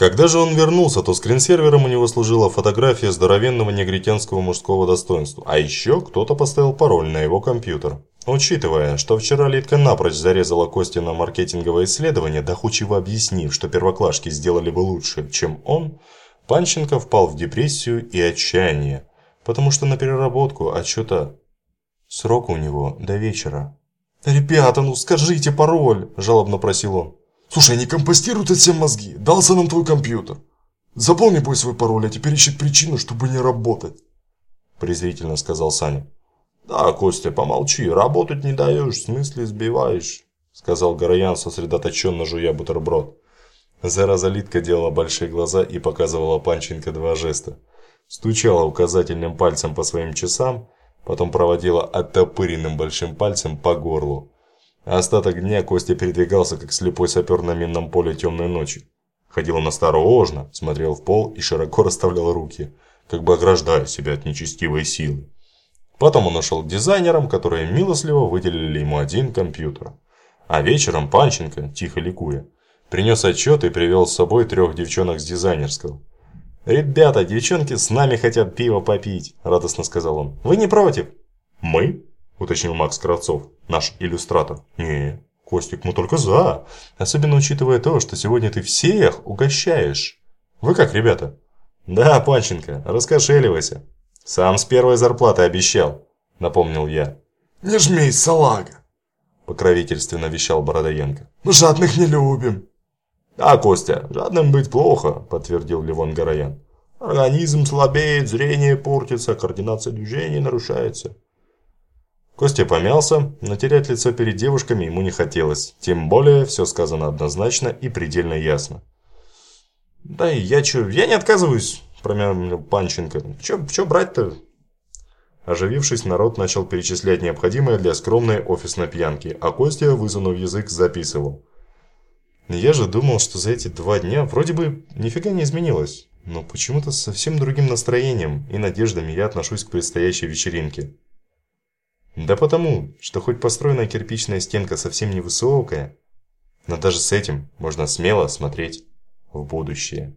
Когда же он вернулся, то скринсервером у него служила фотография здоровенного негритянского мужского достоинства, а еще кто-то поставил пароль на его компьютер. Учитывая, что вчера Литка напрочь зарезала Кости на маркетинговое исследование, доходчиво объяснив, что первоклашки сделали бы лучше, чем он, Панченко впал в депрессию и отчаяние, потому что на переработку отчета срок у него до вечера. «Ребята, ну скажите пароль!» – жалобно просил он. Слушай, они компостируют все мозги. Дался нам твой компьютер. Запомни бой свой пароль, а теперь ищи причину, чтобы не работать. Презрительно сказал Саня. Да, Костя, помолчи, работать не даешь, в смысле сбиваешь. Сказал Гороян, сосредоточенно жуя бутерброд. Зараза Литка делала большие глаза и показывала Панченко два жеста. Стучала указательным пальцем по своим часам, потом проводила оттопыренным большим пальцем по горлу. Остаток дня Костя передвигался, как слепой сапер на минном поле темной ночи. Ходил он осторожно, смотрел в пол и широко расставлял руки, как бы ограждая себя от нечестивой силы. Потом он ушел к дизайнерам, которые милостливо выделили ему один компьютер. А вечером Панченко, тихо ликуя, принес отчет и привел с собой трех девчонок с дизайнерского. «Ребята, девчонки с нами хотят пиво попить», – радостно сказал он. «Вы не против?» «Мы?» Уточнил Макс Кравцов, наш иллюстратор. Не, Костик, мы только за. Особенно учитывая то, что сегодня ты всех угощаешь. Вы как, ребята? Да, Панченко, раскошеливайся. Сам с первой зарплаты обещал, напомнил я. Не жмись, салага. Покровительственно вещал Бородоенко. Мы жадных не любим. А, Костя, жадным быть плохо, подтвердил Левон Гороян. Организм слабеет, зрение портится, координация движений нарушается. Костя помялся, но терять лицо перед девушками ему не хотелось. Тем более, все сказано однозначно и предельно ясно. «Да и я чё, я не отказываюсь», – промямлил Панченко. «Чё, чё брать-то?» Оживившись, народ начал перечислять необходимое для скромной офисной пьянки, а Костя, высунув язык, записывал. Я же думал, что за эти два дня вроде бы нифига не изменилось, но почему-то совсем другим настроением и надеждами я отношусь к предстоящей вечеринке. Да потому, что хоть построенная кирпичная стенка совсем невысокая, но даже с этим можно смело смотреть в будущее.